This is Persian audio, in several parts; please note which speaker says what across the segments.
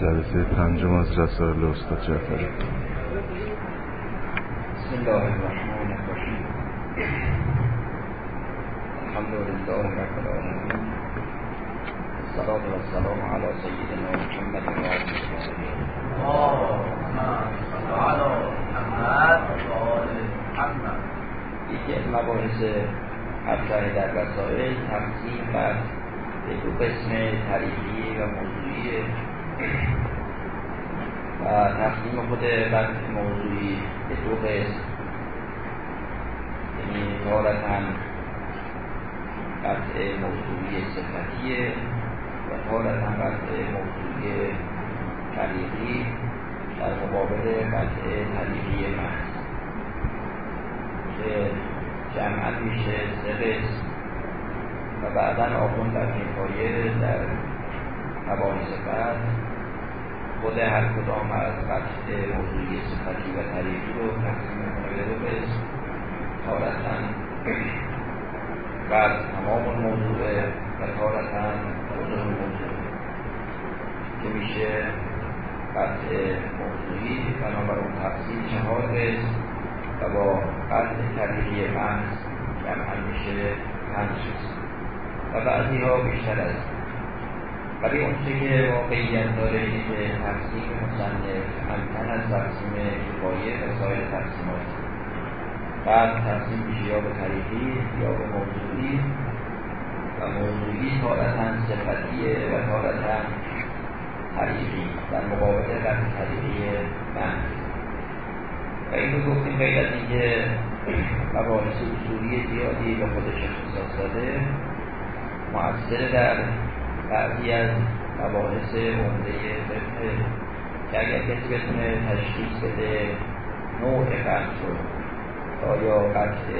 Speaker 1: جلسه پنجم از رسائل استاد جعفری
Speaker 2: بسم الله الرحمن الرحیم. الحمد لله رب العالمین. الصلاة والسلام على سيدنا محمد و آله یکی از مباحث مطرح در وسائل تقسیم بر به دو قسم تاریخی و موضوعی و تقسیم خود بحث موضوعی به دو قسم یعنی تارتا قطع موضوعی صفتیه و تارتا قطع موضوعی طریقی در مقابل قطع طریقی محض. که جمعا میشه سه قسم و بعدا آخون در کفایه در مباحث بعد خود هر کدام از قطع موضوعی صفتی و طریقی رو تقسیم دو قسم. تارتا بعد تمام موضوع و تارتا جزء موضوع که میشه قطع موضوعی بنابر اون تقسیم چهار قسم و با قطع طریقی محض جمعا میشه پنج و بعضی ها بیشتر از ولی اون که واقعیت داره اینه که تقسیم مصنف امتن از تقسیم کفایه و سایر تقسیمات. بعد تقسیم میشه یا به طریقی یا به موضوعی. و موضوعی تارتا صفتیه و تارتا طریقی. در مقابل قطع طریقی من و اینو گفتیم غیر از اینکه مباحث اصولی زیادی به خودش اختصاص داده مؤثر در بعضی از مباحث عمده فقه که اگر کسی بتونه تشخیص بده نوع بحث رو آیا قطع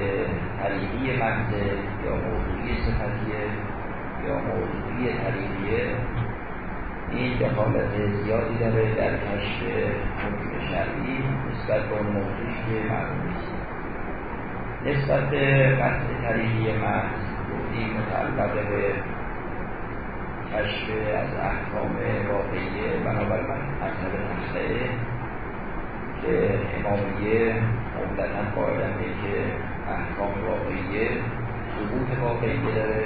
Speaker 2: طریقی محض یا موضوعی صفتیه یا موضوعی طریقیه؟ این دخالت زیادی داره در کشف حکم شرعی نسبت به اون موضوعی که معلوم نیست. نسبت به قطع طریقی محض گفتیم متعلق به کشف از احکام واقعیه بنابر مذهب نخله که امامیه عمدتا قائلن که احکام واقعیه ثبوت واقعیه داره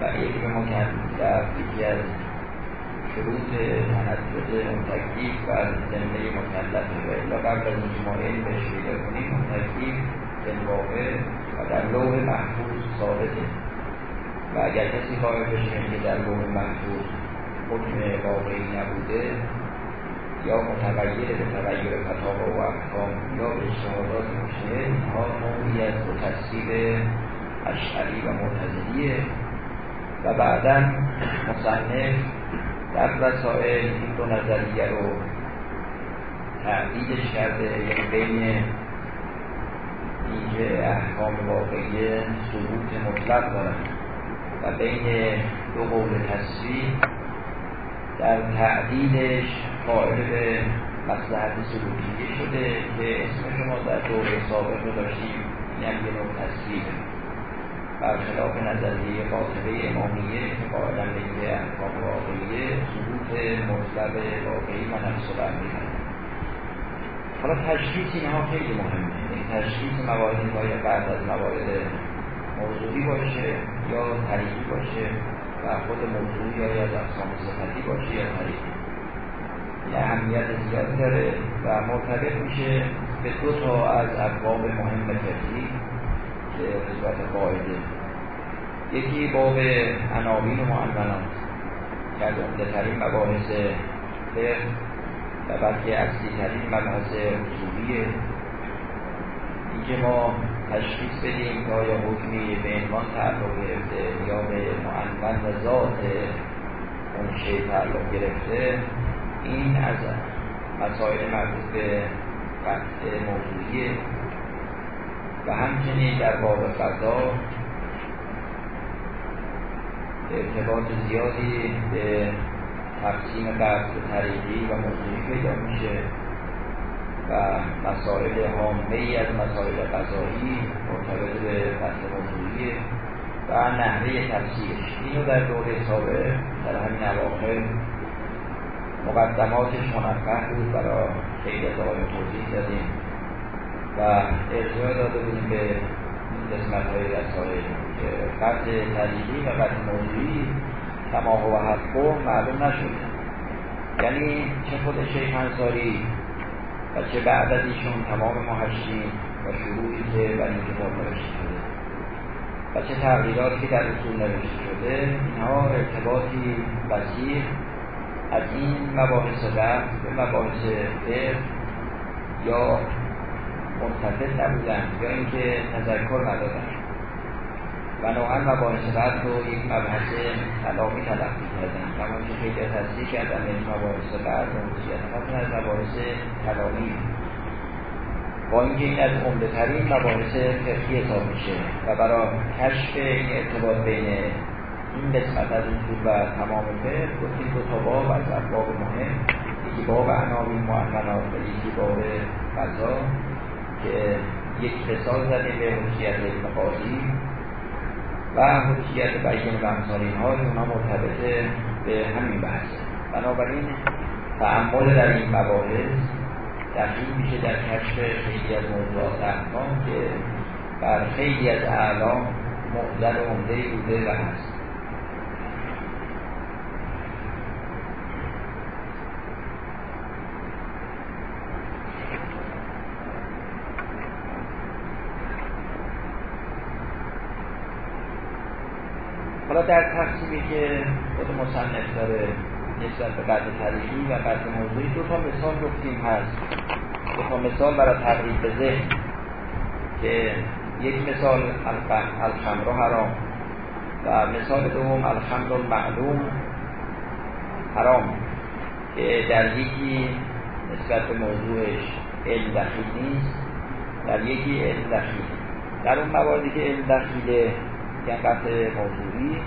Speaker 2: و یک به مکلف یکی از شروط تنجد اون تکلیف بر ذمه مکلفه و الا قبل از اینکه ما علم بهش پیدا کنیم اون تکلیف بالواقع و در لوح محفوظ ثابته. اگر کسی قائل بشه که در لوح محفوظ حکم واقعی نبوده یا متغیر به تغییر فتاوا و احکام یا به اجتهادات مجتهد اینها نوعی از تفسیر اشعری و معتزلیه و بعدا مصنف در وسائل این دو نظریه رو تعدیدش کرده یعنی بین اینکه احکام واقعی ثبوت مطلق دارن. و بین دو قول تصریح در تعدیدش قائل به مصلحت سلوکیه شده که اسم شما در دوره سابق رو داشتیم. این یه نوع تصریحه برخلاف نظریه قاطبه امامیه که قائلا به اینکه احکام واقعیه ثبوت مطلق واقعی و نفس الامری حالا تشخیص اینها خیلی مهمه. این تشخیص مواردی باید بعد از موارد موضوعی باشه یا طریقی باشه و خود موضوعی یا از اقسام صفتی باشه یا این اهمیت زیادی داره و مرتبط میشه به دو تا از ابواب مهم فقهی که نسبت قاعده. یکی باب عناوین و معنونات که از عمده ترین مباحث فقه و بلکه اصلی ترین مبحث اصولیه. اینکه ما تشخیص بدیم که آیا حکمی به عنوان تعلق گرفته یا به معنون و ذات اون شی تعلق گرفته. این از مسائل مربوط به قطع موضوعیه. و همچنین در باب قضا ارتباط زیادی به تقسیم قصد طریقی و موضوعی پیدا میشه. و مسائل حامه ای از مسائل قضایی مرتبط به قصد موضوعی و نحوه تفسیرش. اینو در دوره سابق در همین اواخر مقدماتش منفه بود برای خیلی از آقای توضیح دادیم و ارجاع داده بودیم به این قسمت های رسائل که و قطع موضوعی تمام و حقو معلوم نشده یعنی چه خود شیخ انصاری چه بعد از ایشون تمام محشین و شروعی که بر این کتاب نوشته شده. و چه تغییراتی که در اصول نوشته شده اینها ارتباطی وسیع از این مباحث رفت به مباحث فقه یا منتفل نبودن یا اینکه تذکر ندادن. و نوعا مباحث بعد رو یک مبحث کلامی تلقی کردن کما که خیلی تصدیح کردن این مباحث بعد و از مباحث کلامی با اینکه این از عمده ترین مباحث فقهی حساب میشه و برای کشف این ارتباط بین این قسمت از اصول و تمام فقه گفتیم دو تا باب از ابواب مهم. یکی باب عناوین مؤمنات و یکی باب قضا که یک مثال زدیم به حجیت علم قاضی و حجیت بیان و امثال اینها اونها مرتبطه به همین بحث. بنابراین تعمل در این مباحث دخیل میشه در کشف خیلی از موضوعات احکام که بر خیلی از اعلام معضل عمده بوده و هست حالا در تقسیمی که خود مصنف داره نسبت به قطع تاریخی و قطع موضوعی دو تا مثال گفتیم هست. دو تا مثال برای تقریب به ذهن که یک مثال الخمر حرام و مثال دوم الخمر معلوم حرام که در یکی نسبت به موضوعش علم دخیل نیست در یکی علم دخیل. در اون مواردی که علم دخیله میگن قطع موضوعی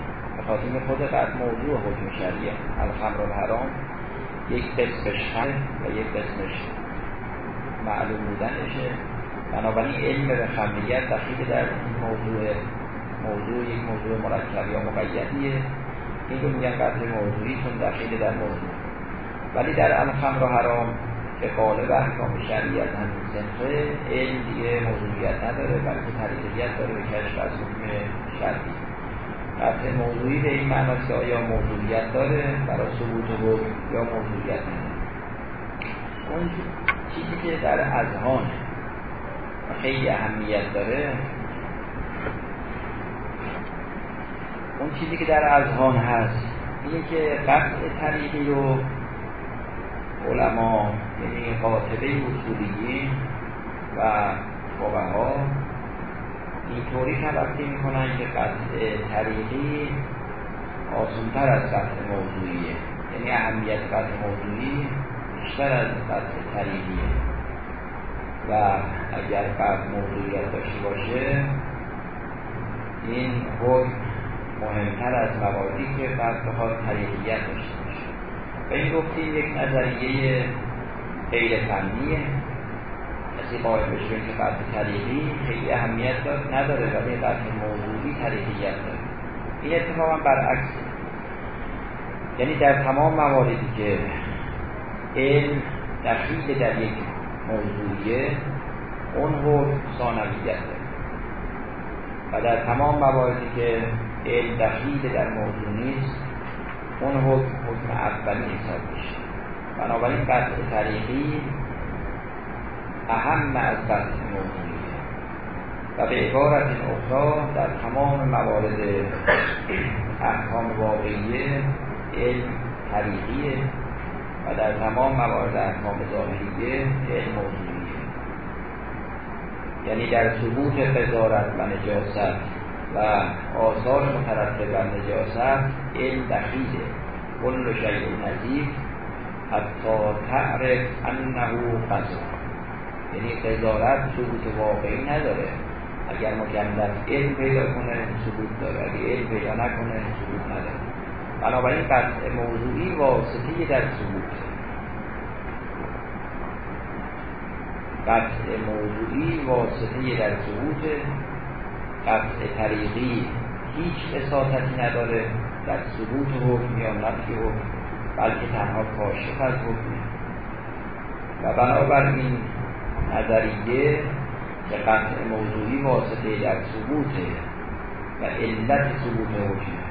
Speaker 2: خاطر خود قطع موضوع حکم شریعه الخمر الحرام یک قسمش خمر و یک قسمش معلوم بودنشه. بنابراین علم به خمریت دخیل در این موضوع موضوع یک موضوع مرکب یا مقیدیه. این رو میگن قطع موضوعی چون دخیل در موضوع. ولی در الخمر و حرام به قالب احکام شریعت همین سنفه علم دیگه موضوعیت نداره بلکه طریقیت داره به کشف از حکم شرعی. قطع موضوعی به این معناست که آیا موضوعیت داره برای ثبوت و یا موضوعیت نداره اون چیزی که در اذهان خیلی اهمیت داره اون چیزی که در اذهان هست اینه که قطع طریقی رو علما یعنی قاطبه اصولیین و فقها اینطوری تلقی می‌کنن که قطع طریقی آسونتر از قطع موضوعیه. یعنی اهمیت قطع موضوعی بیشتر از قطع طریقیه. و اگر قطع موضوعیت داشته باشه این حکم مهمتر از مواردی که قطع بخواد طریقیت داشته باشه. و این گفتیم یک نظریه غیر فنیه. قائل بشه که قطع طریقی خیلی اهمیت نداره ولی قطع موضوعی طریقیت داره. این اتفاقا برعکس. یعنی در تمام مواردی که علم دخیل در یک موضوعیه اون حکم ثانویت داره. و در تمام مواردی که علم دخیل در موضوع نیست اون حکم حکم اولی حساب میشه. بنابراین قطع طریقی اهم از قطع موضوعیه و به عبارت اخرى در تمام موارد احکام واقعیه علم طریقیه و در تمام موارد احکام ظاهریه علم موضوعیه یعنی در ثبوت قضارت و نجاست و آثار مترتب بر نجاست علم دخیله کل شیء نظیر حتی تعرف انه قضا یعنی قضارت ثبوت واقعی نداره. اگر مکلف علم پیدا کنه ثبوت داره. اگر علم پیدا نکنه ثبوت نداره. بنابراین قطع موضوعی واسطه در ثبوت. قطع موضوعی واسطه در ثبوت. قطع طریقی هیچ اصاحتی نداره. در ثبوت حکم یا نفی حکم بلکه تنها کاشف از حکمه و بنابراین نظریه که قطع موضوعی واسطه در ثبوته و علت ثبوت حکمه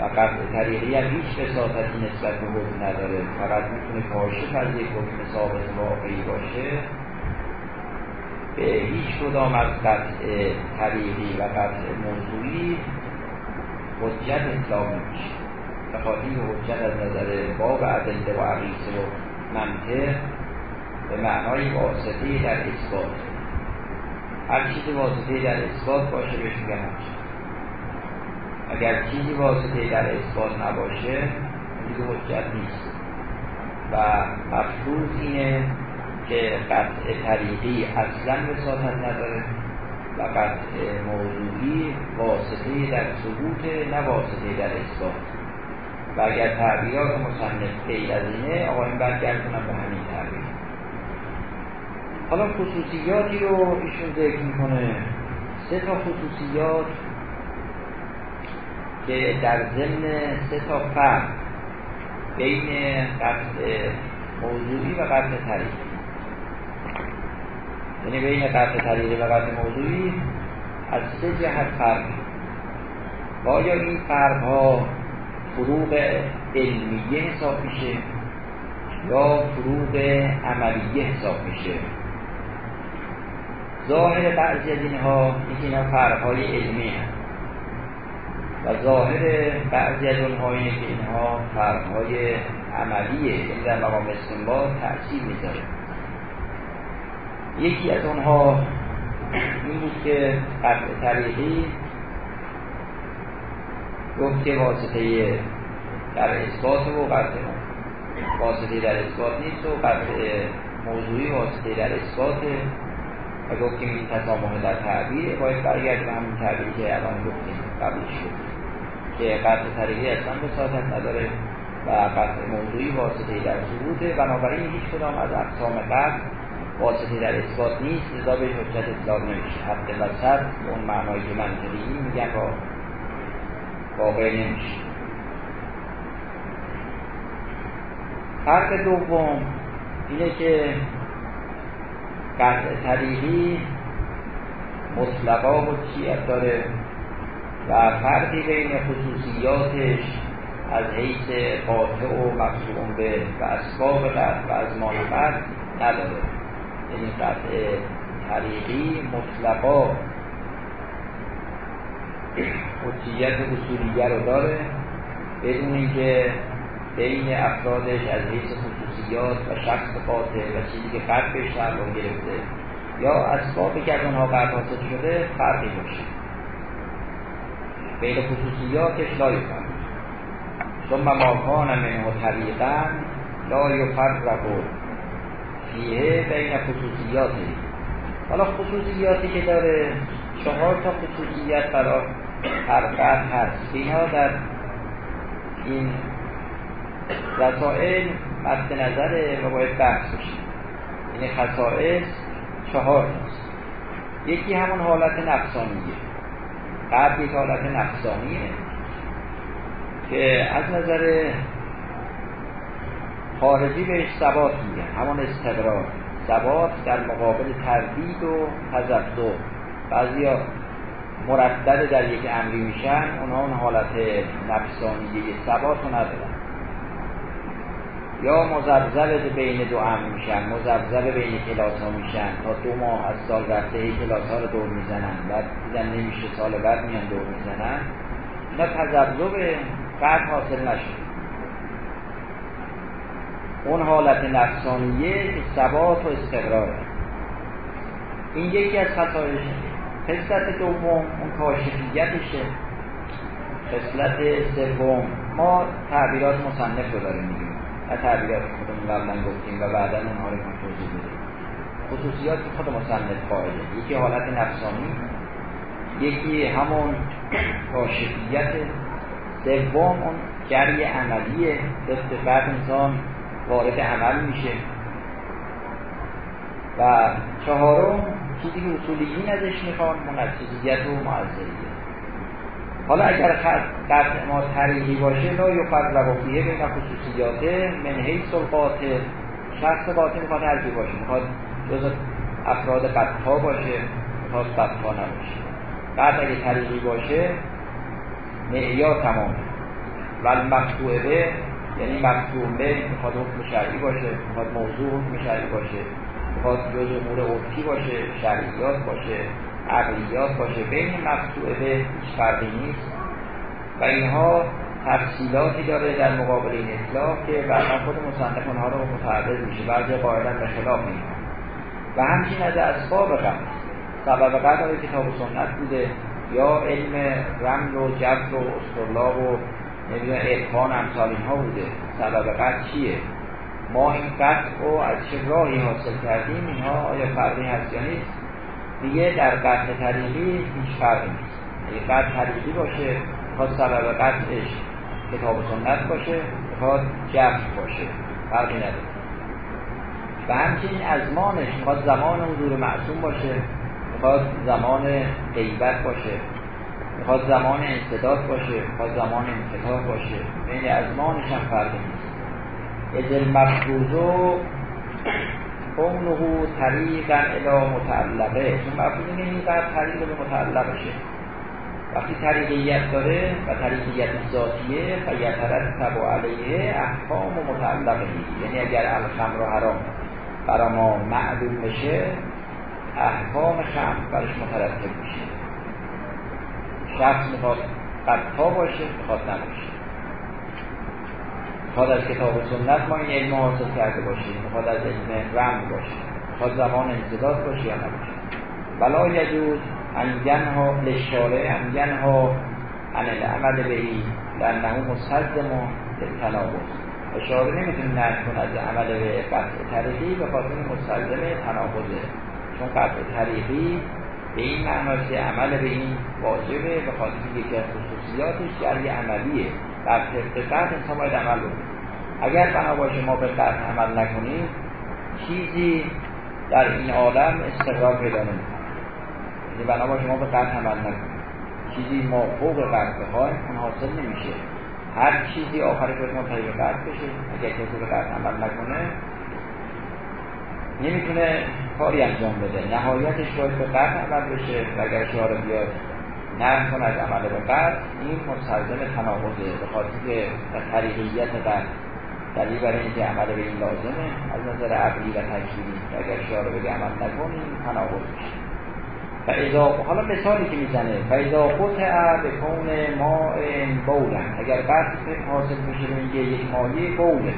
Speaker 2: و قطع طریقی هم هیچ وساطتی نسبت به حکم نداره. فقط می‌تونه کاشف از یک حکم ثابت واقعی باشه. به هیچ کدام از قطع طریقی و قطع موضوعی حجت اطلاق نمیشه. به خاطر حجت از نظر باب عدله و عقیصه و منطق به معنای واسطه در اثبات. هر چیز واسطه در اثبات باشه بهش میگن اگر چیزی واسطه در اثبات نباشه دیگه حجت نیست. و مفروض اینه که قطع طریقی اصلا وساطت نداره و قطع موضوعی واسطه در ثبوت نه واسطه در اثبات. و اگر تعبیرات مصنف غیر از اینه آقایون برگردونن به همین تعبیر حالا خصوصیاتی رو ایشون ذکر می‌کنه. سه تا خصوصیات که در ضمن سه تا فرق بین قطع موضوعی و قطع طریقی یعنی بین قطع طریقی و قطع موضوعی از سه جهت فرق و آیا این فرق ها فروغ علمیه حساب میشه یا فروغ عملیه حساب میشه؟ ظاهر بعضی از اینها یکی اینا فرق های علمی هست. و ظاهر بعضی از اونها اینه که اینها فرق های عملیه یعنی در مقام استنباط تأثیر می‌ذاره. یکی از اونها این بود که قطع طریقی گفت که واسطه در اثبات و قطع واسطه در اثبات نیست و قطع موضوعی واسطه در اثبات و گفتیم این تسامح در تعبیر باید برگرد به همون تعبیری که الان گفتیم قبل شد. که قطع طریقی اصلا بساطت نداره و قطع موضوعی واسطه در ثبوته. بنابراین هیچ کدام از اقسام قطع واسطه در اثبات نیست. لذا به حجت اطلاق نمیشه. حد وسط اون معنایی که منطقی میگن با واقع نمیشه. فرق دوم اینه که قطع طریقی مطلقا حجیت داره و فرقی بین خصوصیاتش از حیث قاطع و مقصوم به و اسباب قطع و از قطع نداره. یعنی قطع طریقی مطلقا حجیت اصولیه رو داره بدون اینکه بین افرادش از حیث خصوصیات و شخص قاطع و چیزی که قطع بهش تعلق گرفته. یا اسبابی که از اونها حاصل شده فرقی باشه بین خصوصیاتش لا یفرق ثم ما کان منه طریقا لا یفرق فیه بین خصوصیاتی. حالا خصوصیاتی که داره چهار تا خصوصیت برای هر هست. اینا در این رسائل مد نظر و باید بحث بشه. یعنی خصائص چهار هست یکی همون حالت نفسانیه. قبل یک حالت نفسانیه که از نظر خارجی بهش ثبات میگن. همون استقرار ثبات در مقابل تردید و تذبذب. بعضیا مردد در یک امری میشن اونها اون حالت نفسانیه ثبات رو ندارن. یا مزبزب بین دو امر میشن مزبزب بین کلاس ها میشن. تا دو ماه از سال رفته کلاس ها رو دور می‌زنن. بعد دیدن نمیشه سال بعد میان دور می‌زنن. اینا تذبذب قطع حاصل نشد اون حالت نفسانیه که ثبات و استقرار. این یکی از خصایشه خصلت دوم اون کاشفیتشه. خصلت سوم. ما تعبیرات مصنف رو داریم. نه تعبیرات خودمون قبلا گفتیم و بعدا اونها رو توضیح بدیم خصوصیات خود مصنف قائله یکی حالت نفسانی یکی همون کاشفیت سوم اون جری عملیه. دست بعد انسان وارد عمل میشه. و چهارم چیزی که اصولیین ازش می‌خوان منفذیت و معذریه حالا اگر قطع ما طریقی باشه لا یفرق فیه بین خصوصیاته من حیث القاطع شخص قاطع می‌خواد هر باشه. می‌خواد جز افراد قطعا باشه می‌خواد قطعا نباشه. بعد اگه طریقی باشه معیار تمامه ولی مقطوع به یعنی مقطوع به می‌خواد حکم شرعی باشه می‌خواد موضوع حکم شرعی باشه. می‌خواد جز امور عرفی باشه شرعیات باشه. عقلیات باشه بین مقطوع به نیست. و اینها تفصیلاتی داره در مقابل این اطلاق که بعدا خود مصنف اونها رو متعرض میشه. بعضی قاعدن به خلاف می‌کنن و همچین از اسباب قبل سبب قدر کتاب سنت بوده یا علم رمل و جبر و استرلاب و نمی‌دونم ارفان امثال اینها بوده. سبب قدر چیه؟ ما این قطع رو از چه راهی حاصل کردیم؟ اینها آیا فرقی هست یا نیست؟ دیگه در قطع طریقی هیچ فرقی نیست. اگه قطع طریقی باشه می‌خواد سبب قطعش کتاب سنت باشه می‌خواد جبر باشه. فرقی نداره. و همچنین ازمانش می‌خواد زمان حضور معصوم باشه می‌خواد زمان غیبت باشه می‌خواد زمان انصداد باشه می‌خواد زمان انفتاح باشه. بین ازمانش هم فرقی نیست. از المفروض قوله طریقا الى متعلقه. چون مفروض نمیقدر طریق به متعلقشه. وقتی طریقیت داره و طریقیت ذاتیه و یترتب علیه احکام و متعلقه یعنی اگر الخمر رو حرام برا ما معلوم بشه احکام خمر برش مترتب میشه. شخص می‌خواد قطعا باشه می‌خواد نباشه. می‌خواد از کتاب سنت ما این علم حاصل کرده باشیم می‌خواد از علم رمز باشه می‌خواد زمان انصداد باشه یا نباشه ولا یجوز انگنها لشاره انگنها عن العمل بهی لانه مستلزم للتناقض. اشاره نمی‌تونه نرد از عمل به قطع طریقی به خاطر مستلزم تناقضه. چون قطع طریقی به این معناست عمل به این واجبه به خاطر یکی از خصوصیاتش جری عملیه. در طبق قطع انسان باید عمل بکنه اگر بنا ما به قطع عمل نکنیم چیزی در این عالم استقرار پیدا نمی‌کنه. یعنی بنا ما به قطع عمل نکنیم. چیزی ما فوق قطع بخوایم اون حاصل نمیشه. هر چیزی آخرش باید ما به قطع بشه. اگر کسی به قطع عمل نکنه نمی‌تونه کاری انجام بده. نهایتش باید به قطع عمل بشه. و اگر شعار بیاد نرم کن از عمل به قطع این مستلزم تناقضه. به خاطر که طریقیت قطع دلیل برای اینکه عمل به این لازمه از نظر عقلی و تکلیفی اگر شعار بگه عمل نکنیم تناقض میشه. و اضافه حالا مثالی که می‌زنه. و قطع به کون ماء بولن اگر قطع حاصل میشه میگه یک مایه بوله.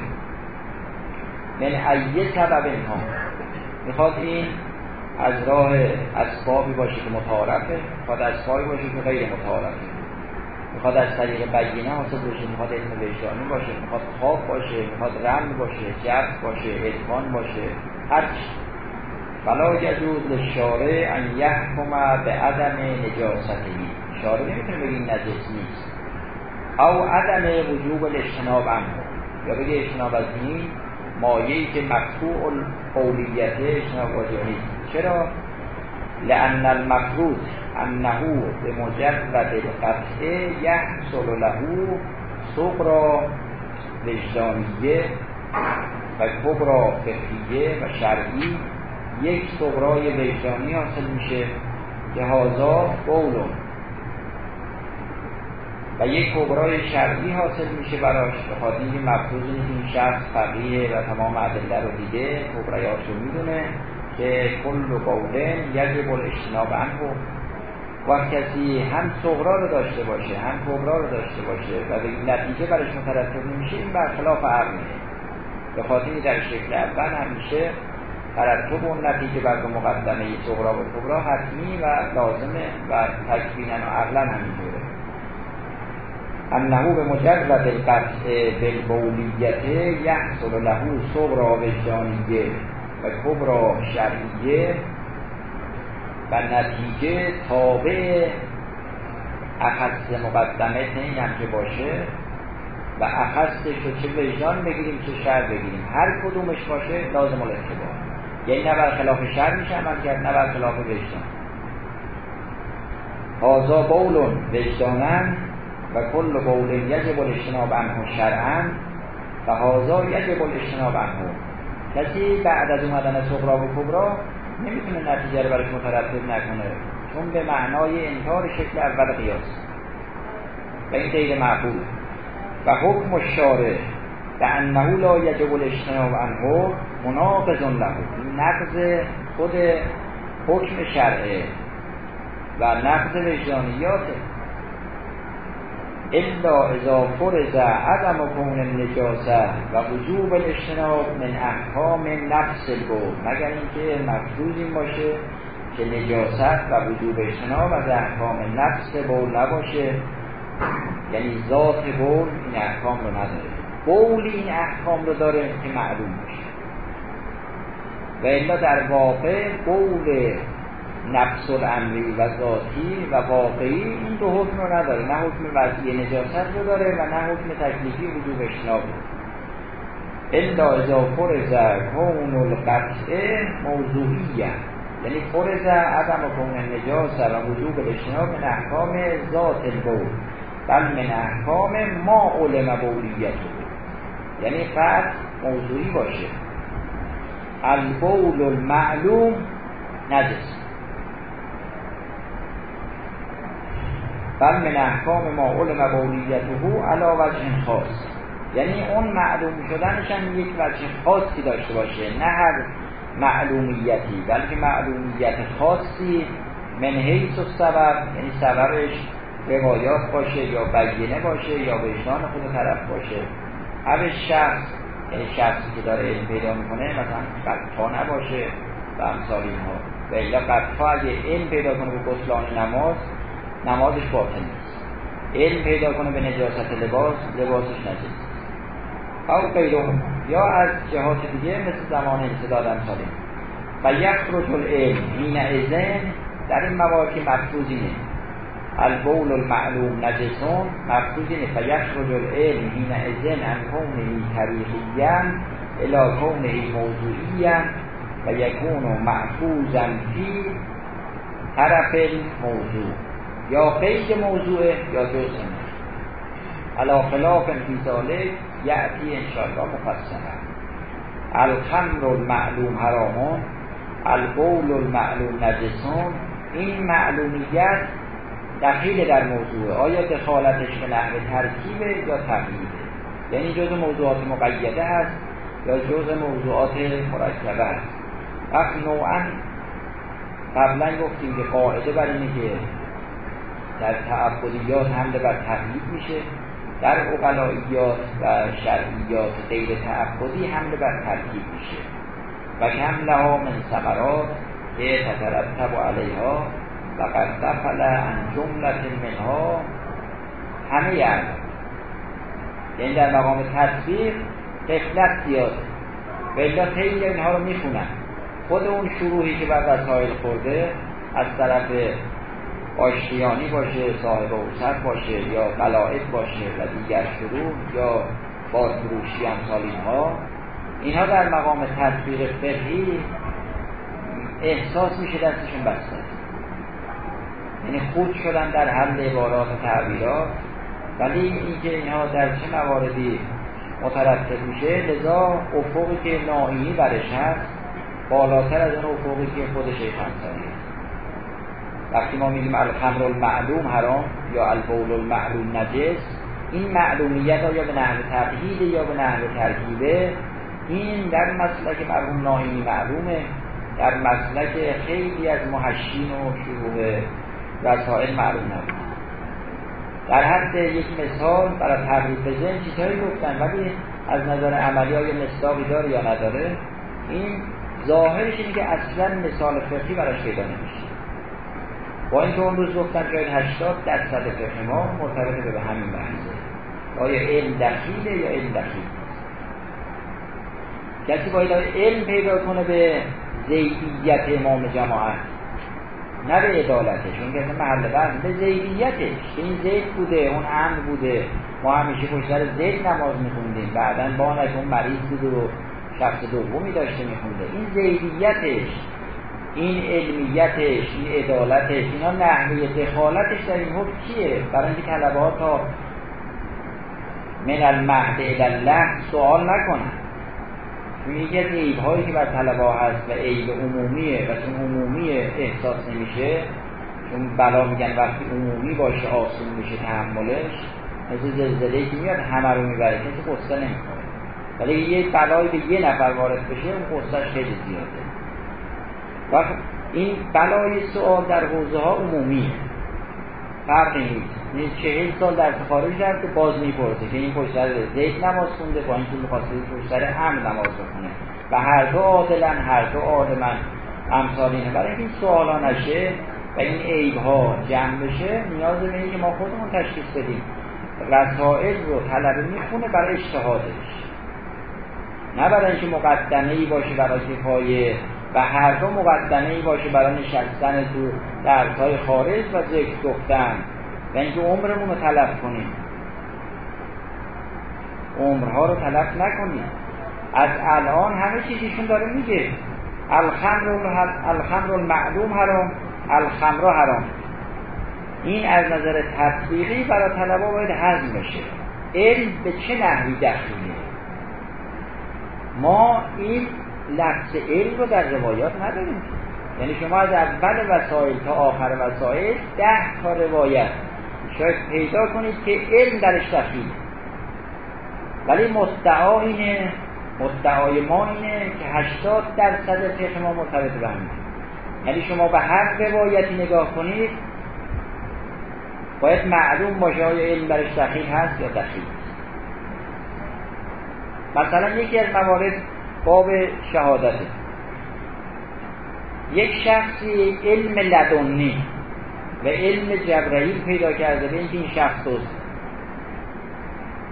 Speaker 2: من ایه سبب اینها. می‌خواد این از راه اسبابی باشه که متعارفه می‌خواد اسبابی باشه که غیر متعارفه. می‌خواد از طریق بینه حاصل بشه می‌خواد علم وجدانی باشه می‌خواد خواب باشه می‌خواد رمل باشه جرد باشه ادوان باشه هر چی. ولا یجوز للشارع ان یحکم به عدم نجاستهی شارع نمی‌تونه بگه نجس نیست. او عدم وجوب الاجتناب عنه. یا بگه اجتناب از این که مقطوع القولیته اجتناب واجب نیست. چرا؟ لأن المفروض انه به مجرد القطع یحصل له صغرا وجدانیه و کبرا فقهیه و شرعی یک صغرای وجدانی حاصل میشه لحاظا قولون و یک کبرای شرعی حاصل میشه براش. به خاطر اینکه مفروض این شخص فقیه و تمام ادله رو دیده کبرایات رو می‌دونه. که کل قولن یجب الاجتناب عنه. و کسی هم صغرا رو داشته باشه هم کبرا رو داشته باشه و به نتیجه برش مترتب نمیشه این برخلاف عقله به خاطر در شکل اول همیشه ترتب اون نتیجه بر مقدمه صغرا و کبرا حتمی و لازمه و تکبینا و عقلا همینجوره انه به مجرد القطع بالبولیت یحصل له صغرا وجدانیه و کبرا شرعیه و نتیجه تابع اخص مقدمه این هم که باشه و اخصش رو چه وجدان بگیریم چه شر بگیریم. هر کدومش باشه لازم الاتباع یعنی نه بر خلاف شر میشه عمل کرد نه بر خلاف وجدان. هازا بول وجدانن و کل بول یجب الاجتناب عنه شرعا و هازا یجب الاجتناب عنه کسی بعد از اومدن صغرا و کبرا نمی‌تونه نتیجه رو برش مترتب نکنه. چون به معنای انکار شکل اول قیاس. و این غیر معقول. و حکم الشارع به انه لا یجب الاجتناب عنه مناقض له. نقض خود حکم شرعه. و نقض وجدانیاته. الا اذا فرض عدم کون النجاسه و وجوب الاجتناب من احکام نفس البول مگر اینکه مفروض این باشه که نجاست و وجوب اجتناب از احکام نفس بول نباشه. یعنی ذات بول این احکام رو نداره. بول این احکام رو داره که معلوم باشه و الا در واقع بول نفس الامری و ذاتی و واقعی این دو حکم رو نداره. نه حکم وضعی نجاست رو داره و نه حکم تکلیفی وجوب اشناب الا اذا فرز کون القطع موضوعیه. یعنی فرز عدم کون نجاست و وجوب الاشناب من احکام ذات البول. بل من احکام ما علم بولیته یعنی قطع موضوعی باشه. البول المعلوم نجس. بل من احکام ما علم بولیته علا وجه خاص. یعنی اون معلوم شدنش هم یک وجه خاصی داشته باشه نه هر معلومیتی بلکه معلومیت خاصی من حیث و سبب یعنی سببش روایات باشه یا بیینه باشه یا وجدان خود طرف باشه. هر شخص یعنی شخصی که داره علم پیدا می‌کنه مثلا قطفا نباشه و امثال اینها. و الا قطفا اگه علم پیدا کنه به گسلان نماز نمازش باطل علم پیدا کنه به نجاست لباس لباسش نجس او غیرهم یا از جهات دیگه مثل زمان انصداد امثالین و یخرج العلم حین ازن در این مواقع مفروض اینه البول المعلوم نجسون مفروض اینه و یخرج العلم حین ازن ان کونه طریقیا الى کونه موضوعیا و یکون محفوظا فی طرف موضوع. یا قید موضوع یا جزء علا خلاف فی ذالک یعطی انشاءالله مفصلا الخمر المعلوم حرامون البول المعلوم نجسون این معلومیت دخیل در موضوع آیا دخالتش به نحو ترکیبه یا تقییده؟ یعنی جز موضوعات مقیده هست یا جز موضوعات مرکبه هست وقت نوعا قبلا گفتیم که قاعده بر اینه که در تعبدیات حمله بر تقیید میشه. در اقلائیات و شرعیات غیر تعبدی حمله بر ترکیب میشه. و کم لها من ثمرات که تترتب علیها و قد دفل عن جملت منها همه یعنی یعنی در مقام تصویر قفلت زیاد و خیلی اینها رو می‌خونن. خود اون شروعی که بر وسایل خورده از طرف آشتیانی باشه صاحب اوسط باشه یا قلائد باشه و دیگر شروع یا بازفروشی امثال اینها اینها در مقام تطبیق فقهی احساس میشه دستشون بسته. یعنی خود شدن در حل عبارات و تعبیرات ولی اینکه اینها در چه مواردی مترتب میشه لذا افقی که ناینی برش هست بالاتر از اون افقی که خود شیخ وقتی ما میگیم الخمر المعلوم حرام یا البول المعلوم نجس این معلومیت ها یا به نحو تقیید یا به نحو ترکیبه این در مسلک مرحوم ناینی معلومه. در مسلک خیلی از محشین و شروع وسائل معلوم نبود. در حد یک مثال برای تقریب بزن چیزهایی گفتن ولی از نظر عملی های مصداقی داره یا نداره؟ این ظاهرش اینه که اصلا مثال فقهی براش پیدا نمیشه. با اینکه اون روز گفتن که 80 درصد فقه ما مرتبط به همین بحثه آیا علم دخیله یا علم دخیل؟ کسی باید علم پیدا کنه به زیدیت امام جماعت نه به عدالتش. اون که محل بحث به زیدیتش. این زید بوده اون امر بوده. ما همیشه پشت سر زید نماز میخوندیم. بعدا بانش اون مریض بود و شخص دومی داشته میخونده. این زیدیتش این علمیتش این عدالتش اینا نحوه دخالتش در این حکم چیه؟ برای اینکه طلبه ها تا من المهد الله سوال نکنن. چون یکی از عیب هایی که بر طلبه ها هست و عیب عمومیه و چون عمومی احساس نمیشه چون بلا میگن وقتی عمومی باشه آسون میشه تحملش مثل زلزله که میاد همه رو می‌بره کسی قصه نمی‌کنه. ولی یه بلایی به یه نفر وارد بشه اون قصهش خیلی زیاده. و این بلای سوال در حوزه ها عمومیه فرقی نیست. یعنی چهل سال در خارج که باز می‌پرسه که این پشت سر زید نماز خونده با اینکه می‌خواسته پشت سر هم نماز بخونه. و هر دو عادلن هر دو عالمن امثال اینه برای این سوالا نشه و این عیب ها جمع بشه نیاز به اینکه ما خودمون تشخیص بدیم. رسائل رو طلبه می‌خونه برای اجتهادش. نه برای اینکه مقدمه ای باشه برای کفایه و هر دو مقدمه ای باشه برای نشستن تو درسهای خارج و ذکر گفتن و اینکه عمرمون رو تلف کنیم. عمرها رو تلف نکنیم. از الان همه چیزیشون داره میگه. الخمر الخمر المعلوم حرام الخمر حرام. این از نظر تطبیقی برای طلبا باید حزم بشه. علم به چه نحوی دخیله ما این لفظ علم رو در روایات نداریم. یعنی شما از اول وسایل تا آخر وسایل ده تا روایت شاید پیدا کنید که علم درش دخیل. ولی مدعا اینه مدعای ما اینه که 80 درصد فقه ما مرتبط به همین. یعنی شما به هر روایتی نگاه کنید باید معلوم باشه آیا علم برش دخیل هست یا دخیل. مثلا یکی از موارد باب شهادته یک شخصی علم لدنی و علم جبرائیل پیدا کرده به این شخص دوست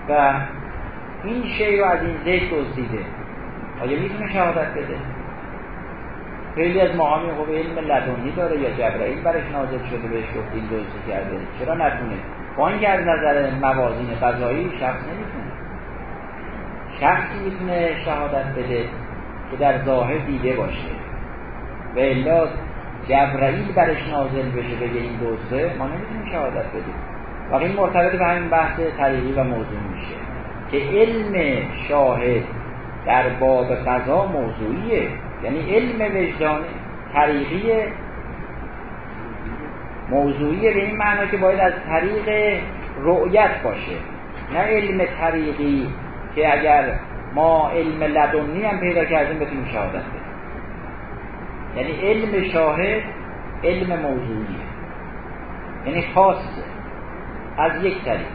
Speaker 2: و این شی رو از این زید دزدیده آیا می‌تونه شهادت بده؟ خیلی از مهامی خب علم لدنی داره یا جبرائیل برش نازل شده بهش گفت این دزدی کرده. چرا نتونه؟ با اینکه از نظر موازین قضایی شخص نمی‌تونه. شخصی می‌تونه شهادت بده که در ظاهر دیده باشه. و الا جبرائیل برش نازل بشه بگه این دوسته ما نمی‌تونیم شهادت بدیم. و این مرتبط به همین بحث طریقی و موضوع میشه. که علم شاهد در باب قضا موضوعیه. یعنی علم وجدانی طریقی موضوعیه. به این معنا که باید از طریق رؤیت باشه. نه علم طریقی که اگر ما علم لدنی هم پیدا کردیم بتونیم شهادت بدیم. یعنی علم شاهد علم موضوعیه. یعنی خاصه. از یک طریق.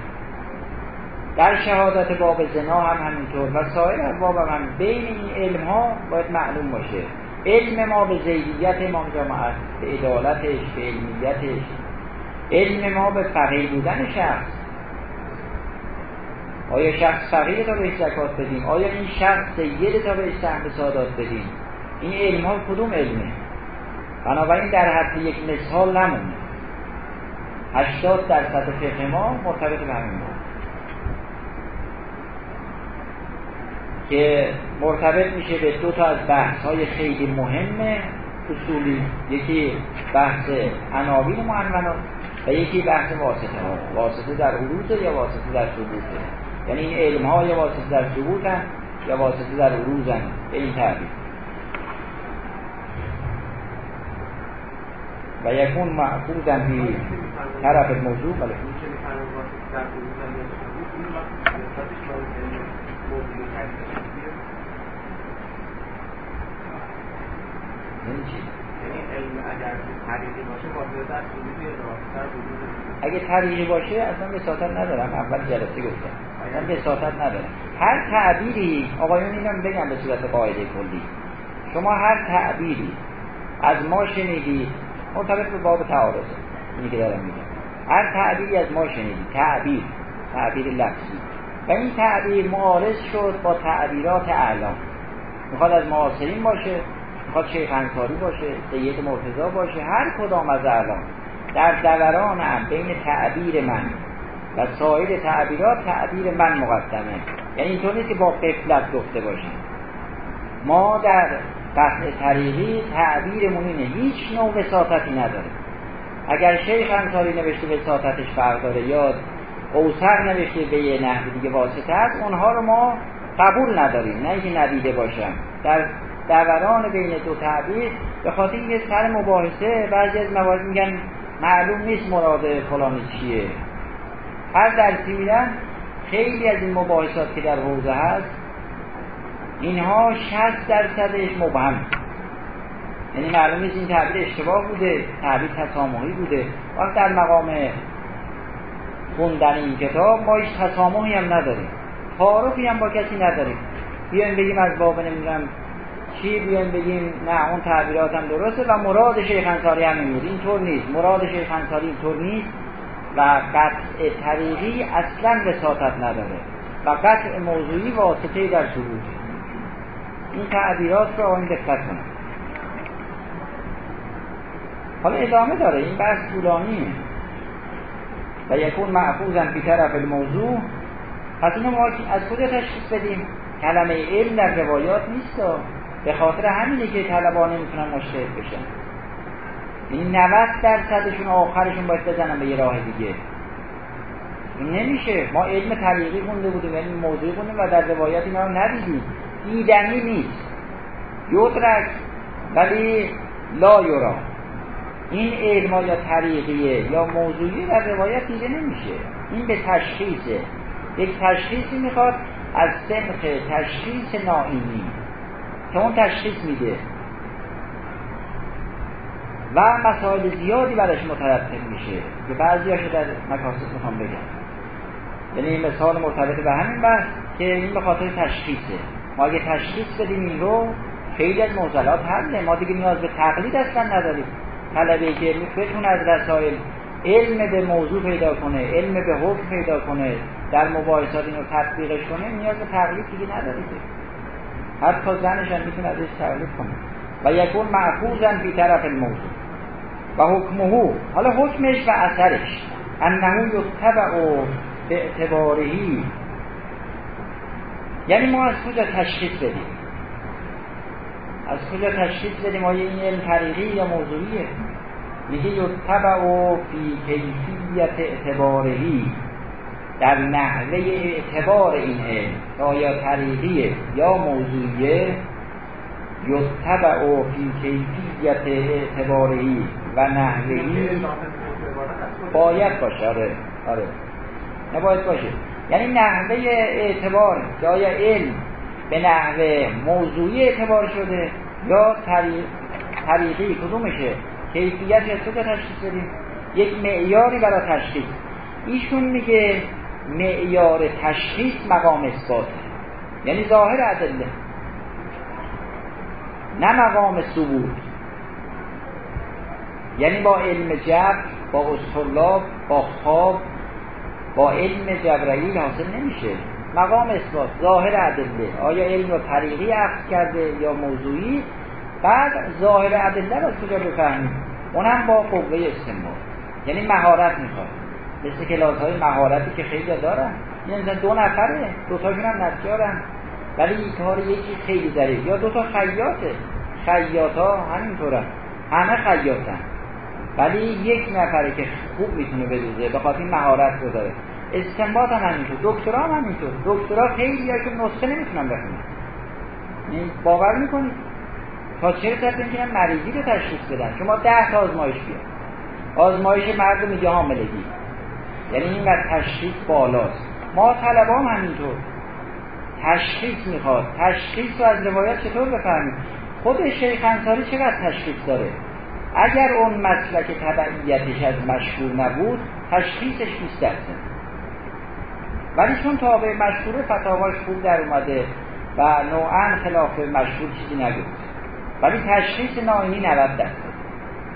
Speaker 2: در شهادت باب زنا هم همینطور و سایر باب هم بین این علم ها باید معلوم باشه. علم ما به زیدیت امام جماعت به عدالتش به علمیتش. علم ما به فقیر بودن شخص. آیا شخص فقیر تا بهش زکات بدیم؟ آیا این شخص سید تا بهش سهم سادات بدیم؟ این علم ها کدوم علمه؟ بنابراین در حد یک مثال نمونه هشتاد درصد فقه ما مرتبط به همین که مرتبط میشه به دو تا از بحث های خیلی مهم اصولی یکی بحث عناوین معنونات و یکی بحث واسطه. ها واسطه در عروض یا واسطه در ثبوته؟ یعنی این علم ها یا واسطه در ثبوتن یا واسطه در عروضن. به این تعبیر و یکون معقودا فی طرف موضوع بله. یعنی چی؟ اگه طریقی باشه اصلا وساطت ندارم اول جلسه گفتم. اصلا وساطت ندارم هر تعبیری آقایون اینم بگم به صورت قاعده کلی. شما هر تعبیری از ما شنیدید مرتبط به باب تعارضه اینی که دارم میگم. هر تعبیری از ما شنیدید تعبیر. تعبیر لفظی. و این تعبیر معارض شد با تعبیرات اعلام. می‌خواد از معاصرین باشه می‌خواد شیخ انصاری باشه سید مرتضا باشه هر کدام از اعلام. در دوران بین تعبیر من و سایر تعبیرات تعبیر من مقدمه. یعنی اینطور که با قفلت گفته باشیم. ما در قطع طریقی تعبیر اینه هیچ نوع وساطتی نداره. اگر شیخ انصاری نوشته وساطتش فرق داره یا اوسر نوشته به یه نحو دیگه واسطه هست اونها رو ما قبول نداریم. نه اینکه ندیده باشم در دوران بین دو تعبیر به خاطر یه سر مباحثه بعضی از موارد میگن معلوم نیست مراد فلان چیه. هر درسی میرن خیلی از این مباحثات که در حوزه هست اینها 60 درصدش مبهم. یعنی معلوم نیست این تعبیر اشتباه بوده تعبیر تسامحی بوده. وقت در مقام خوندن این کتاب ما هیچ تسامحی هم نداریم. تعارفی هم با کسی نداریم. بیایم بگیم از باب نمی‌دونم چی بیایم بگیم؟ نه اون تعبیرات هم درسته و مراد شیخ انصاری همین بود اینطور نیست. مراد شیخ انصاری اینطور نیست و قطع طریقی اصلا وساطت نداره و قطع موضوعی واسطه در شروع این تعبیرات رو آن دقت کنید. حالا ادامه داره. این بحث طولانیه. و یکون معفوظا فی طرف الموضوع. پس اینو ما از کجا تشخیص بدیم. کلمه علم در روایات نیست. به خاطر همینه که طلبا نمی‌تونن مشتهد بشن. این 90 درصدشون آخرشون باید بزنن به یه راه دیگه. این نمیشه. ما علم طریقی خونده بودیم علم موضوعی خوندیم و در روایات اینا رو ندیدیم. دیدنی نیست. یدرک ولی لا یورا این علم یا طریقیه یا موضوعی در روایت دیده نمیشه. این به تشخیصه. یک تشخیصی می‌خواد از سمخ تشخیص نائینی. که اون تشخیص میده و مسائل زیادی برش مترتب میشه که هاشو در مکاسب می‌خوام بگم. یعنی این مثال مرتبط به همین بحث که این به خاطر تشخیصه. ما اگه تشخیص بدیم این رو خیلی از معضلات حله ما دیگه نیاز به تقلید اصلا نداریم. طلبه که بتونه از رسائل علم به موضوع پیدا کنه علم به حکم پیدا کنه در مباحثات اینو تطبیقش کنه نیاز به تقلید دیگه نداره حتی زنش هم می‌تونه ازش تقلید کنه. و یکون معفوظا فی طرف الموضوع و حکمه حالا حکمش و اثرش. انه یتبع به اعتبارهی. یعنی ما از کجا تشخیص بدیم؟ از کجا تشخیص بدیم؟ آیا این علم طریقی یا موضوعیه؟ میگه یتبع فی کیفیت اعتبارهی. در نحوه اعتبار این علم آیا طریقیه یا موضوعیه یتبع فی کیفیت اعتبارهی و نحوهی باید باشه. آره آره. نباید باشه. یعنی نحوه اعتبار که آیا علم به نحوه موضوعی اعتبار شده یا طریقی کدومشه؟ کیفیت یا چه تشخیص بدیم یک معیاری برای تشخیص. ایشون میگه معیار تشخیص مقام اثبات. یعنی ظاهر ادله. نه مقام ثبوت. یعنی با علم جبر با اصطلاح با خواب با علم جبرائیل حاصل نمیشه. مقام اثبات ظاهر ادله. آیا علم طریقی اخذ کرده یا موضوعی؟ بعد ظاهر ادله رو از کجا بفهمیم؟ اونم با قوه استنباط. یعنی مهارت می‌خواد. مثل کلاس های مهارتی که خیلی دارن. این مثلا دو نفره دوتاشون هم نجارن ولی کار یکی خیلی ظریف یا دوتا خیاطه. خیاط ها همینطورن. همه خیاطن. ولی یک نفره که خوب می‌تونه بدوزه به خاطر مهارت گذاره. استنباط هم همینطور. دکترا هم همینطور. دکترا خیلی که نسخه نمی‌تونن بخونن. یعنی باور می‌کنید تا چه رسد می‌تونن مریضی رو تشخیص بدن؟ شما ده تا آزمایش بیاد آزمایش مرد میگه حاملگی. یعنی این تشخیص بالاست. ما طلبه هم همینطور. تشخیص می‌خواد. تشخیص رو از روایت چطور بفهمیم؟ خود شیخ انصاری چقدر تشخیص داره؟ اگر اون مسلک تبعیتش از مشهور نبود تشخیصش 20 درصد ولی چون تابع مشهور فتاواش خوب در اومده و نوعا خلاف مشهور چیزی نگفت. ولی تشخیص ناینی 90 درصد.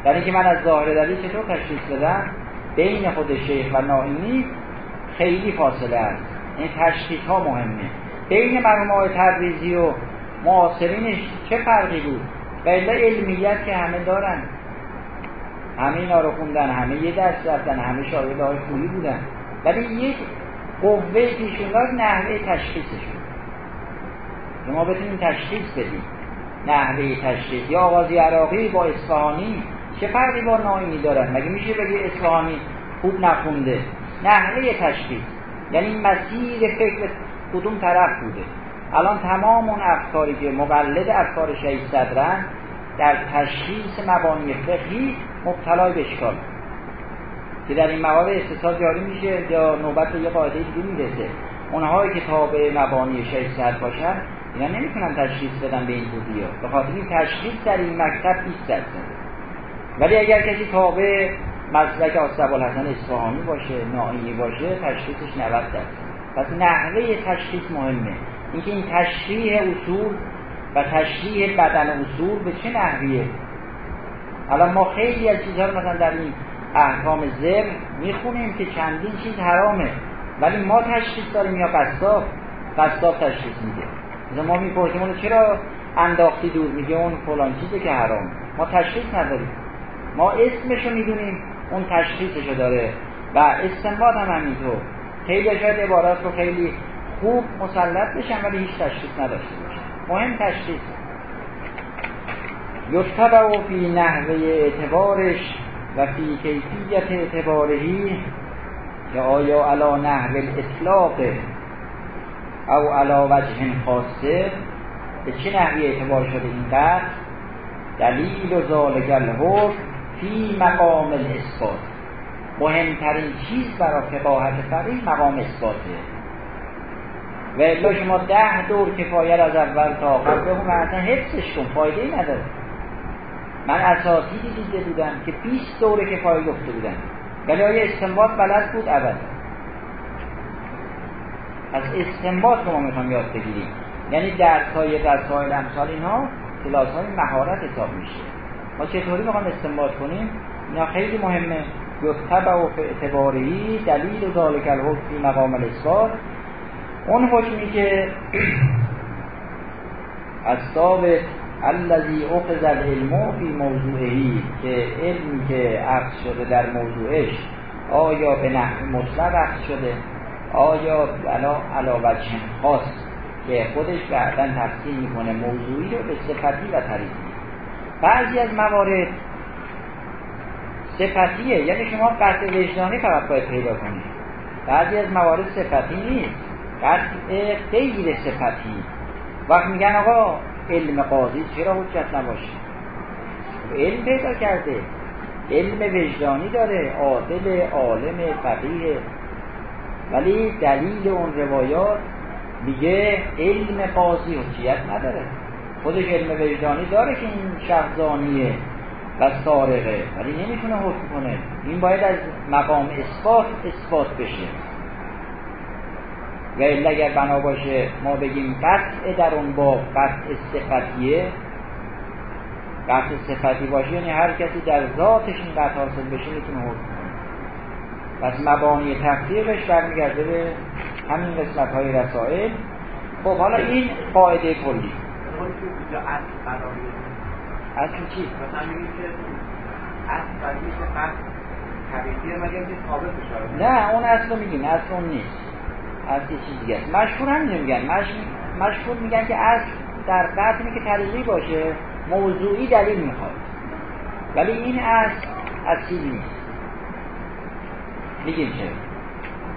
Speaker 2: در اینکه من از ظاهر دلیل چطور تشخیص بدم؟ بین خود شیخ و ناینی خیلی فاصله است. این تشخیص ها مهمه. بین مرحوم های تبریزی و معاصرینش چه فرقی بود؟ و علمیت که همه دارن. همه اینا رو خوندن همه یه درس رفتن همه شاگرد های خوبی بودن. ولی یک قوه پیشون نحوه تشخیصشون ما بتونیم تشخیص بدیم نحوه تشخیص. یا آغازی عراقی با اصفهانی چه فرقی با ناینی دارن مگه میشه بگی اصفهانی خوب نخونده؟ نحوه تشخیص یعنی مسیر فکر کدوم طرف بوده؟ الان تمام اون افکاری که مقلد افکار شهید صدرن در تشخیص مبانی فقهی مبتلای به اشکال که در این موارد استثال جاری میشه یا نوبت به یه قاعده دیگه می‌رسه. اونهایی که تابع مبانی شهید صدر باشن اینا نمی‌تونن تشخیص بدن به این بودی به خاطر این تشخیص در این مکتب 20 درصد ولی اگر کسی تابع مسلک آصف الحسن اصفهانی باشه ناینی باشه تشخیصش 90 درصد. پس نحوه تشخیص مهمه. اینکه این تشریح اصول و تشریح بدن اصول به چه نحویه؟ الان ما خیلی از چیزها رو مثلا در این احکام زر می‌خونیم که چندین چیز حرامه. ولی ما تشخیص داریم یا قصاب؟ قصاب تشخیص میده. ما می‌پرسیم چرا انداختی دور؟ میگه اون فلان چیزه که حرام. ما تشخیص نداریم. ما اسمشو می‌دونیم اون تشخیصشو داره. و استنباط هم همینطور. خیلی شاید عبارات رو خیلی خوب مسلط بشن ولی هیچ تشخیص نداشته باشن. مهم تشخیص. یتبع فی نحوه اعتبارش و فی کیفیت اعتبارهی که آیا علا نحو الاطلاق او علا وجه خاصه؟ به چه نحوی اعتبار شده این قطع دلیل و ذالک الحکم. فی مقام الاثبات مهمترین چیز برای فقاهت فقیه مقام اثباته. و الا شما ده دور کفایت از اول تا آخر بگو من اصلا حفظش کن فایده ای نداره. من اساسی دیده بودم که 20 دور کفایه گفته بودم. ولی آیا استنباط بلد بود؟ ابدا از استنباط ما می‌خوام یاد بگیریم. یعنی درس های درس های امثال اینها کلاس های مهارت حساب میشه. ما چطوری می‌خوام استنباط کنیم؟ اینا خیلی مهمه. یتبع و اعتباری دلیل ذالک الحکم فی مقام الاثبات. اون حکمی که از ثابت الذی اخذ العلم فی موضوعی که علمی که عقص شده در موضوعش آیا به نحو مطلق عقص شده؟ آیا علا علا خاص که خودش بعدا تفصیل می‌کنه موضوعی رو به صفتی و طریقی. بعضی از موارد صفتیه. یعنی شما قطع وجدانی فقط باید پیدا کنید. بعضی از موارد صفتی نیست. قطع غیر صفتی. وقت میگن آقا علم قاضی چرا حجت نباشه؟ علم پیدا کرده. علم وجدانی داره. عادل عالم فقیه. ولی دلیل اون روایات میگه علم قاضی حجیت نداره. خودش علم وجدانی داره که این شخصانیه و سارقه ولی نمی‌تونه حکم کنه. این باید از مقام اثبات اثبات بشه. و اگر بنا باشه ما بگیم قطع در اون با قطع صفتیه قطع صفتی باشه یعنی هر کسی در ذاتش این قطع حاصل بشه می‌تونه حکم کنه. پس مبانی تفریقش برمیگرده به همین قسمت های رسائل. خب حالا این قاعده کلی. اصل چی؟ مثلا میگیم که اصل نه اون اصل میگیم اصل اون نیست. از یه چیز دیگه است. مشهور هم نمیگن. مش... مشهور میگن که از در قطع که طریقی باشه موضوعی دلیل می‌خواد. ولی این از اصیل نیست. میگیم چه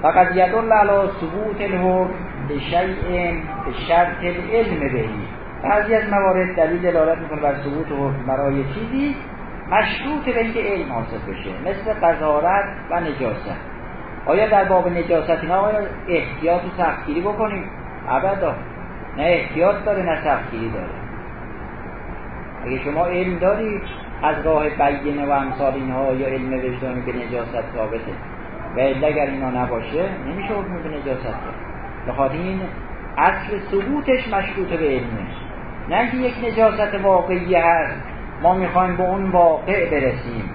Speaker 2: فقط یدل علی ثبوت الحکم به شیء به شرط العلم بهی بعضی از موارد دلیل دلالت می‌کنه بر ثبوت حکم برای چیزی مشروط به اینکه علم حاصل بشه مثل قضارت و نجاست. آیا در باب نجاست اینا آیا احتیاط و سختگیری بکنیم؟ ابدا. نه احتیاط داره نه سختگیری داره. اگه شما علم دارید از راه بینه و امثال اینها یا علم وجدانی به نجاست ثابته. و اگر اینا نباشه نمیشه حکم به نجاست داره بخاطر این اصل ثبوتش مشروط به علمه. نه اینکه یک نجاست واقعی هست. ما می‌خوایم به اون واقع برسیم.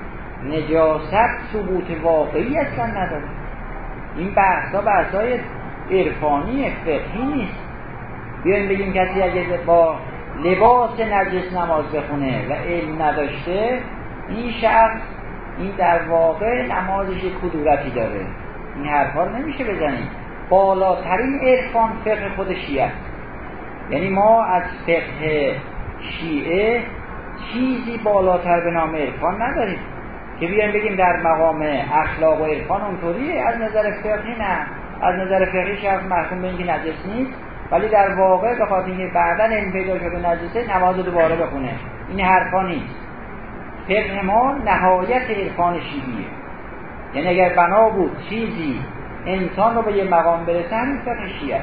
Speaker 2: نجاست ثبوت واقعی اصلا نداره؟ این بحثا بحثای عرفانی فقهی نیست. بیایم بگیم کسی اگه با لباس نجس نماز بخونه و علم نداشته این شخص این در واقع نمازش کدورتی داره. این حرفا رو نمیشه بزنیم. بالاترین عرفان فقه خود شیعه یعنی ما از فقه شیعه چیزی بالاتر به نام عرفان نداریم. که بیایم بگیم در مقام اخلاق و عرفان اونطوریه از نظر فقهی نه. از نظر فقهی شخص محکوم به اینکه نجس نیست ولی در واقع به خاطر اینکه بعدا این پیدا شده نجسه نماز دوباره بخونه. این حرفا نیست. فقه ما نهایت عرفان شیعیه. یعنی اگر بنا بود چیزی انسان رو به یه مقام برسه همین فقه شیعه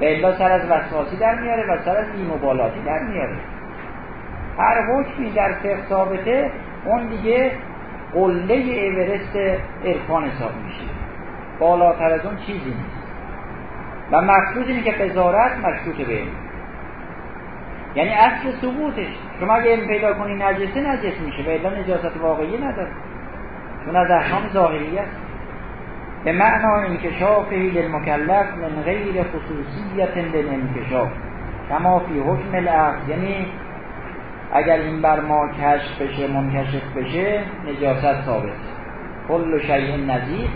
Speaker 2: و الا سر از وسواسی در میاره و سر از بیمبالاتی در میاره. هر حکمی در فقه ثابته اون دیگه قله ایورست عرفان حساب میشه. بالاتر از اون چیزی نیست. و مقصود اینه که قضارت مشروط به یعنی اصل ثبوتش. شما اگه علم پیدا کنی نجسه نجس میشه و الا نجاست واقعی نداره. چون از احکام ظاهری است. به معنا انکشاف للمکلف من غیر خصوصیت للانکشاف کما فی حکم العقل یعنی اگر این بر ما کشف بشه منکشف بشه نجاست ثابت. کل شیء نظیر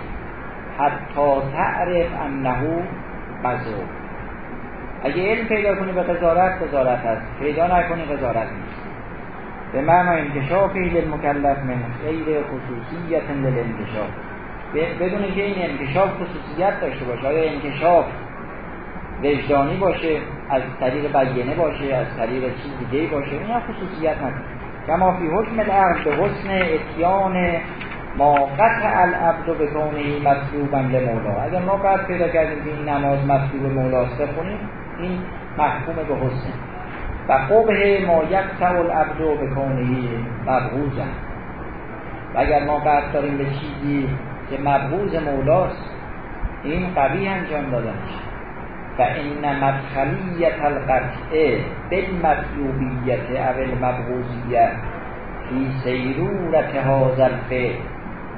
Speaker 2: حتی تعرف انه مذوب اگه علم پیدا کنی به قضارت قضارت هست. پیدا نکنی قضارت نیست. به معنی انکشافی للمکلف من غیر خصوصیت للانکشاف بدون که این انکشاف خصوصیت داشته باشه آیا انکشاف وجدانی باشه از طریق بیانه باشه از طریق چیز دیگه باشه اینا خصوصیت نداره. کما فی حکم العقل به حسن اتیان ما قطع العبد به کونه مطلوبا مولا اگر ما قطع پیدا کردیم که این نماز مطلوب مولاست بخونیم این محکوم به حسن. و قبه ما یقطع العبد به کونه مبغوزا و اگر ما قطع داریم به چیزی که مبغوز مولاست. این قوی انجام دادن فإن مدخلیت القطع بالمطلوبیت او المبغوزیت فی سیرورت هذا الفعل.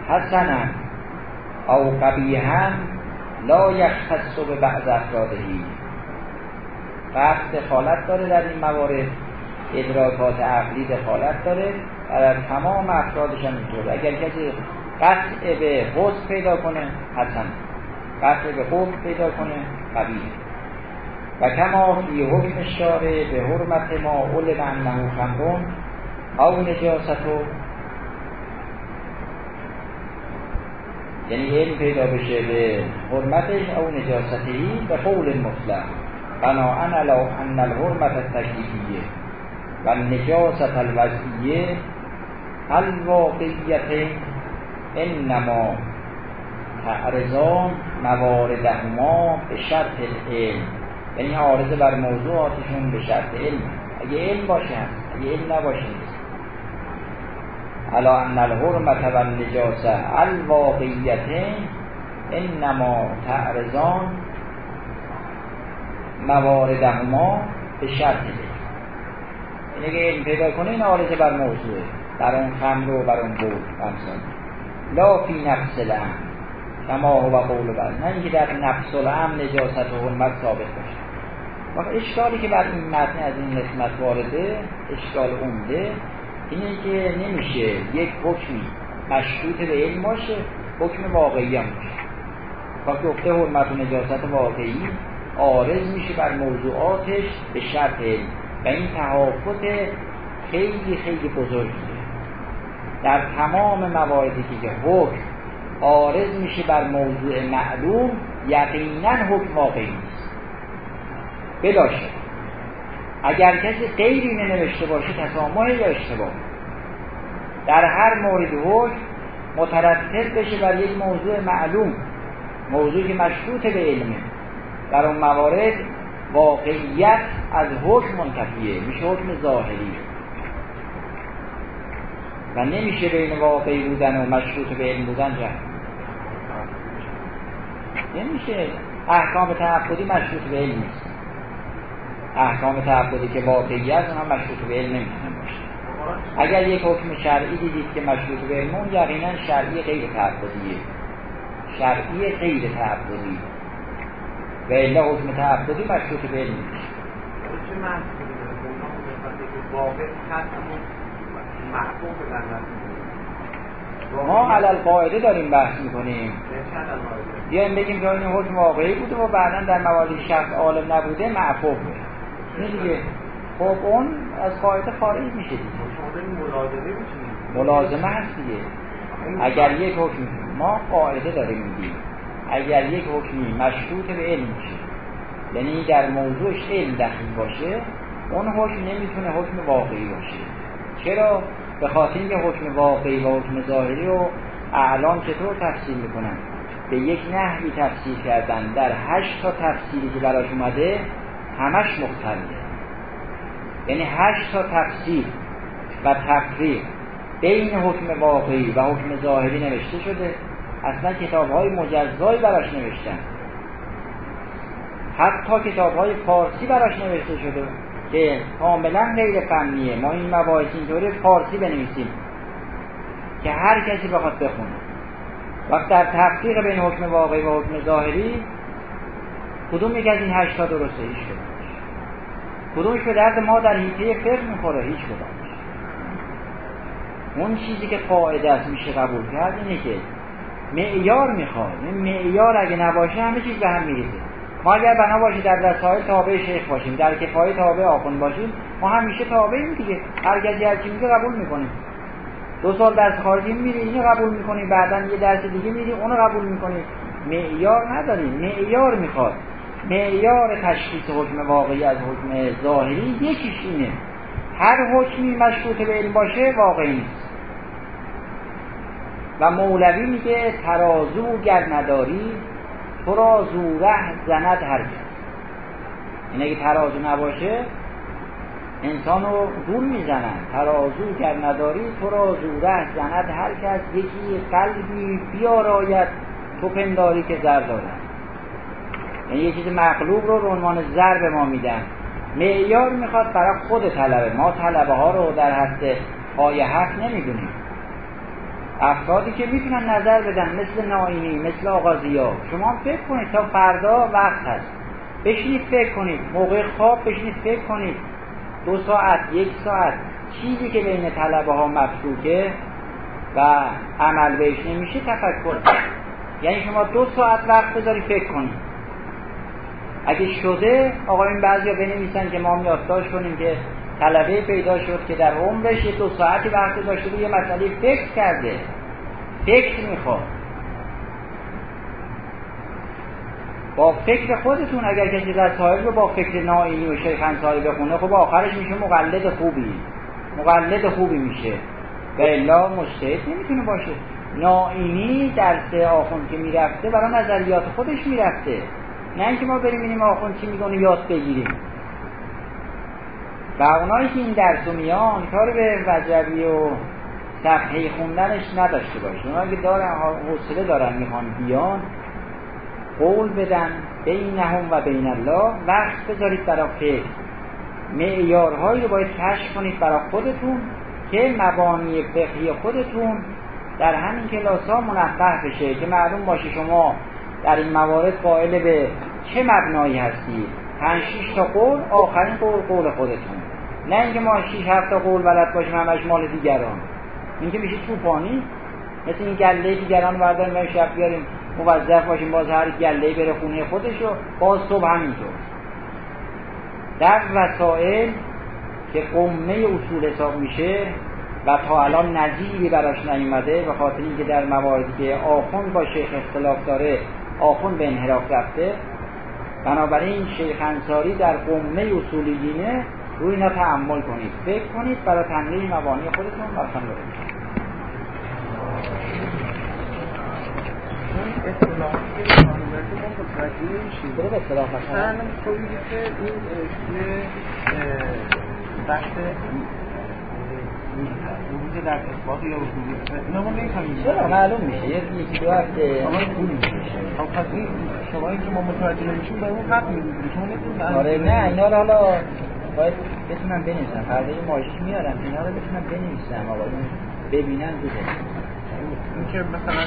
Speaker 2: حسنا او قبیحا لا یختص به بعض افرادهی قطع دخالت داره در این موارد. ادراکات عقلی دخالت داره. و در تمام افرادش هم اینطوره اگر کسی قطع به حس پیدا کنه حسن. قطع به حکم پیدا کنه قبیل و کما فی حکم شاره به حرمت ما علم انه خمرون او نجاستو یعنی علم پیدا بشه به حرمتش او نجاستهی به قول مطلق. بناءن علا ان الحرمت التکلیفیه و نجاست الوضعیه الواقعیت انما تعرضان مواردهما به شرط العلم یعنی عارضه بر موضوعاتشون به شرط علم. اگه علم باشه اگه علم نباشه. نیست علا ان الحرمت و النجاسه الواقعیت انما تعرضان مواردهما به شرط علم. یعنی اگه علم پیدا کنه این عارضه بر موضوعه بر اون خمر و بر اون بود. لا فی نفس الامر کما هو قول بر. نه اینکه در نفس الامر نجاست و حرمت ثابت باشه. وقت اشکالی که بر این متن از این نسمت وارده اشکال عمده اینه که نمیشه یک حکمی مشروط به علم باشه حکم واقعی هم باشه. وقتی گفته حرمت و نجاست واقعی آرز میشه بر موضوعاتش به شرط علم. و این تحافت خیلی خیلی بزرگیه. در تمام مواردی که حکم آرز میشه بر موضوع معلوم یقینا حکم واقعی نیست. بلاشه اگر کسی غیری ننوشته باشه تسامح یا اشتباه. در هر مورد حکم مترتب بشه بر یک موضوع معلوم موضوعی که مشروط به علمه در اون موارد واقعیت از حکم منتفیه میشه حکم ظاهری. و نمیشه بین واقعی بودن و مشروط به علم بودن جمع نمیشه احکام تعبدی مشروط به علم نیست. احکام تعبدی که واقعی است هم مشروط به علم نمی‌تونن باشه. اگر یک حکم شرعی دیدید که مشروط به علم اون یقینا شرعی غیر تعبدیه. شرعی غیر تعبدی. و الا حکم تعبدی مشروط به علم نیست. ما علل قاعده داریم بحث می‌کنیم. بیایم بگیم که این حکم واقعی بوده و بعدا در موارد شخص عالم نبوده معفوف این دیگه. خب اون از قاعده خارج میشه دیگه. ملازمه هست دیگه. اگر یک حکم ما قاعده داریم میگیم اگر یک حکمی مشروط به علم باشه یعنی در موضوعش علم دخیل باشه اون حکم نمی‌تونه حکم واقعی باشه. چرا؟ به خاطر اینکه حکم واقعی و حکم ظاهری رو اعلام چطور تفسیر می‌کنن؟ به یک نحوی تفسیر کردن. در هشت تا تفسیری که براش اومده همش مختلفه. یعنی هشت تا تفسیر و تفریق بین حکم واقعی و حکم ظاهری نوشته شده. اصلا کتاب های مجزایی براش نوشتن. حتی کتاب های فارسی براش نوشته شده. که کاملا غیر فنیه. ما این مباحث اینطوری فارسی بنویسیم که هر کسی بخواد بخونه. وقت در تفریق بین حکم واقعی و حکم ظاهری کدوم یک از این هشتا درسته؟ هیچ کدومش به درد ما در حیطه فقه می‌خوره. هیچ کدومش اون چیزی که قاعده است میشه قبول کرد اینه که معیار می‌خواد. این معیار اگه نباشه همه چیز به هم میریزه. ما اگر بنا باشه در رسائل تابع شیخ باشیم در کفایه تابع آخون باشیم ما همیشه تابعیم دیگه. هر کسی هر چی میگه قبول می‌کنیم. دو سال درس خارجی میری اینو قبول می‌کنی بعدا یه درس دیگه میری اونو قبول می‌کنی معیار نداریم. معیار می‌خواد. معیار تشخیص حکم واقعی از حکم ظاهری یکیش اینه. هر حکمی مشروط به علم باشه واقعی نیست. و مولوی میگه ترازو گر نداری تو را زوره زند هر کس این اگه ترازو نباشه انسان رو دور می‌زنن. ترازو گر نداری تو را زوره زند هر کس. یکی قلبی بیاراید تو پنداری که زر دارد یعنی یه چیز مغلوب رو به عنوان زر به ما میدن. معیار می‌خواد برای خود طلبه. ما طلبه ها رو در حد پای حق نمی‌دونیم. افرادی که می‌تونن نظر بدن مثل ناینی مثل آغازیا شما فکر کنید تا فردا وقت هست. بشینید فکر کنید. موقع خواب بشینید فکر کنید. دو ساعت یک ساعت. چیزی که بین طلبه ها مفروکه و عمل بهش نمیشه تفکر یعنی شما دو ساعت وقت بذاری فکر کنید. اگه شده آقایون بعضی ها بنویسن که ما یادداشت کنیم که طلبه پیدا شد که در عمرش یه دو ساعتی وقت داشته یه مسئله فکر کرده. فکر می‌خواد. با فکر خودتون اگر کسی رسائل رو با فکر نائینی و شیخ انصاری بخونه خب آخرش میشه مقلد خوبی. مقلد خوبی میشه. و الا مجتهد نمی‌تونه باشه. نائینی درس آخوند که می‌رفته برای نظریات خودش می‌رفته. نه اینکه ما بریم اینیم آخوند چی میگونه یاد بگیریم. و اونایی که این درس میان کار به وجبی و صفحه خوندنش نداشته باشه. اونایی که دارن حوصله دارن می‌خوان بیان قول بدن بینهم و بین الله. وقت بذارید برای فکر. معیارهایی رو باید کشف کنید برای خودتون که مبانی فقهی خودتون در همین کلاس ها منقه بشه که معلوم باشه شما در این موارد قائل به چه مبنایی هستید. پنج تا قول آخرین قول قول خودتون. نه اینکه ما شیش هفت تا قول بلد باشیم همش مال دیگران. اینکه میشه چوپانی مثل این گله دیگران برداریم بریم شب بیاریم موظف باشیم باز هر گله بره خونه خودش و باز صبح همینطور. در وسائل که قمه اصول حساب میشه و تا الان نظیری براش نیومده به خاطر اینکه در مواردی که آخون با شیخ اختلاف داره آخون به انحراف رفته بنابراین شیخ انصاری در قمه اصولی دینه روی اینا تعمل کنید. فکر کنید برای تنظیم مبانی خودتون
Speaker 3: اصطلاح مثلا که این ورود در اثبات یا رسولیت اینا ما نمی‌فهمیم.
Speaker 2: چرا؟ معلوم میشه. یه یکی دو هفته میشه
Speaker 3: خب پس این شما که ما متوجه نمیشیم به اون حق نمی‌تونید
Speaker 2: آره نه اینا رو حالا باید بتونم بنویسم. فردا یه ماشین میارم اینا رو بتونم بنویسم. آقا ببینن
Speaker 3: دیگه اینکه مثلا